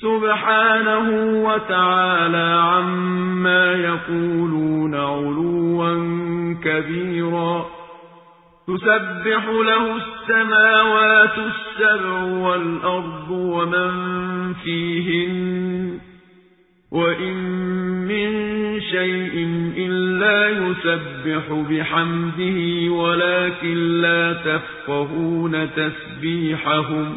سبحانه وتعالى عما يقولون علوا كبيرا. تسبح له السماوات السبع والأرض ومن فيهن. وإن من شيء إلا يسبح بحمده ولكن لا تفقهون تسبيحهم.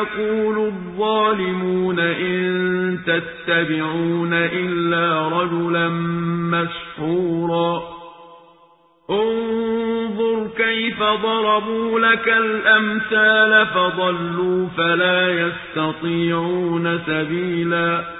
يقول الظالمون إن تتبعون إلا رجلا مسحورا. انظر كيف ضربوا لك الأمثال فضلوا فلا يستطيعون سبيلا.